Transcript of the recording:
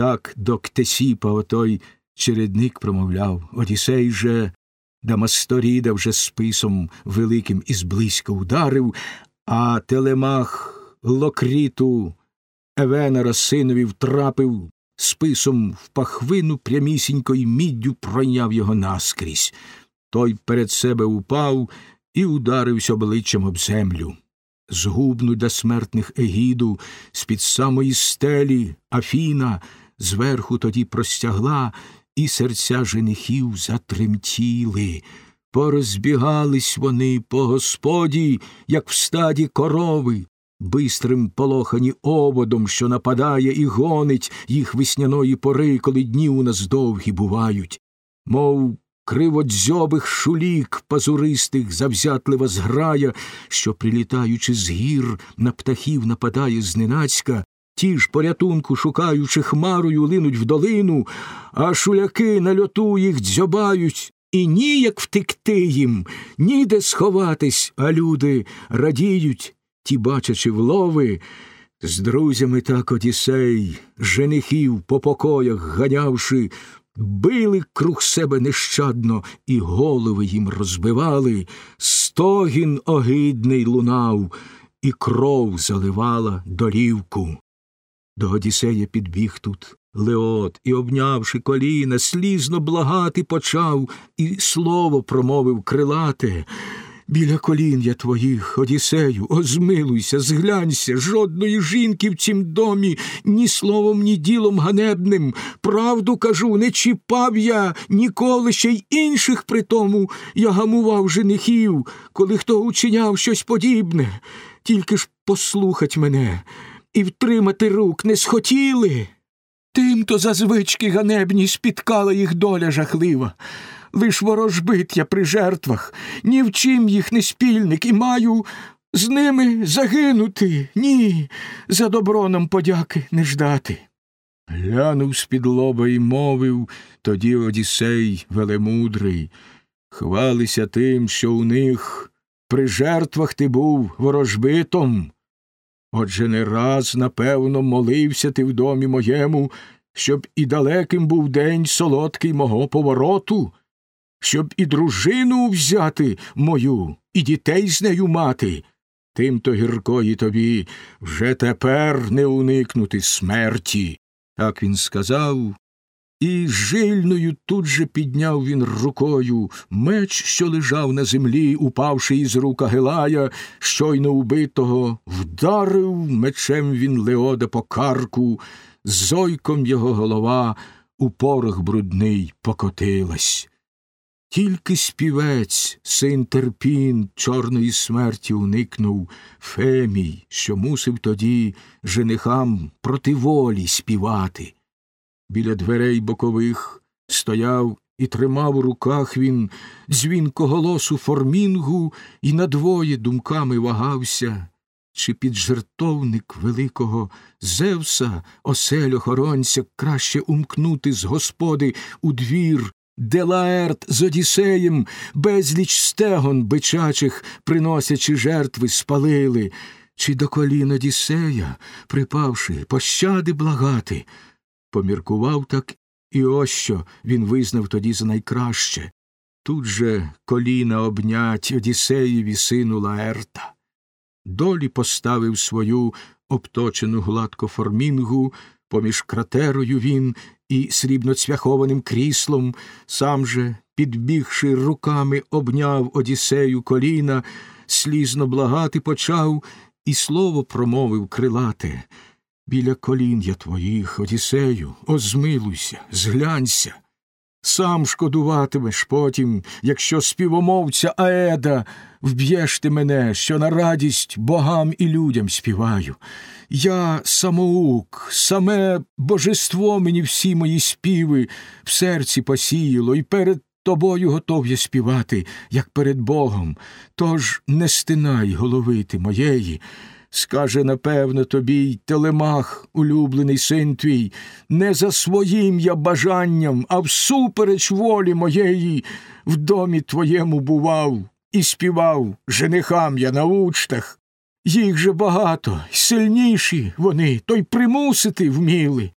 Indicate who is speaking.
Speaker 1: Так до Ктесіпа отой чередник промовляв. Одісей же Дамасторіда вже списом великим і зблизька ударив, а телемах локріту Евенера синові втрапив списом в пахвину прямісінько й міддю пройняв його наскрізь. Той перед себе упав і ударився обличчям об землю. Згубну для смертних егіду з під самої стелі Афіна зверху тоді простягла, і серця женихів затремтіли. Порозбігались вони по господі, як в стаді корови, бистрим полохані оводом, що нападає і гонить їх весняної пори, коли дні у нас довгі бувають, мов криводзьобих шулік пазуристих завзятлива зграя, що, прилітаючи з гір, на птахів нападає зненацька, ті ж порятунку, шукаючи хмарою, линуть в долину, а шуляки на льоту їх дзьобають. І ніяк втекти їм, ніде сховатись, а люди радіють, ті, бачачи влови, з друзями так Одісей, женихів по покоях ганявши, били круг себе нещадно і голови їм розбивали, стогін огидний лунав, і кров заливала долівку. До Одісея підбіг тут Леот і, обнявши коліна, слізно благати почав, і слово промовив крилате. Біля колін я твоїх, Одісею, озмилуйся, зглянься, жодної жінки в цім домі, ні словом, ні ділом ганебним. Правду кажу, не чіпав я ніколи ще й інших при тому. Я гамував женихів, коли хто учиняв щось подібне. Тільки ж послухать мене і втримати рук не схотіли. Тим то за звички ганебні спіткала їх доля жахлива лиш ворожбит я при жертвах, ні в чим їх не спільник, і маю з ними загинути. Ні, за добро нам подяки не ждати. Глянув з-під лоба і мовив тоді Одісей велемудрий. Хвалися тим, що у них при жертвах ти був ворожбитом. Отже, не раз, напевно, молився ти в домі моєму, щоб і далеким був день солодкий мого повороту щоб і дружину взяти мою, і дітей з нею мати. Тим то гіркої тобі вже тепер не уникнути смерті. Так він сказав, і жильною тут же підняв він рукою меч, що лежав на землі, упавши із рук Агилая, щойно убитого, вдарив мечем він Леода по карку, зойком його голова у порох брудний покотилась. Тільки співець, син терпін, чорної смерті уникнув Фемій, що мусив тоді женихам проти волі співати. Біля дверей бокових стояв і тримав у руках він дзвінкоголосу формінгу, і надвоє думками вагався, чи під жертовник великого Зевса, осель охоронця, краще умкнути з господи у двір Делаерт з Одіссеєм безліч стегон бичачих, приносячи жертви, спалили, чи до колін Одіссея, припавши, пощади благати. Поміркував так і ось що він визнав тоді за найкраще. Тут же коліна обнять Одіссеєві сину Лаерта. Долі поставив свою обточену гладко формінгу, поміж кратерою він і срібноцвяхованим кріслом, сам же, підбігши руками, обняв Одіссею коліна, слізно благати почав, і слово промовив крилате. Біля колін я твоїх, Одіссею, озмилуйся, зглянься. Сам шкодуватимеш потім, якщо співомовця Аеда вб'єш ти мене, що на радість богам і людям співаю. Я самоук, саме божество мені всі мої співи в серці посіяло, і перед тобою готов я співати, як перед Богом. Тож не стинай голови ти моєї. Скаже, напевно, тобі й телемах, улюблений син твій, не за своїм я бажанням, а всупереч волі моєї в домі твоєму бував і співав женихам я на учтах. Їх же багато, сильніші вони, то й примусити вміли.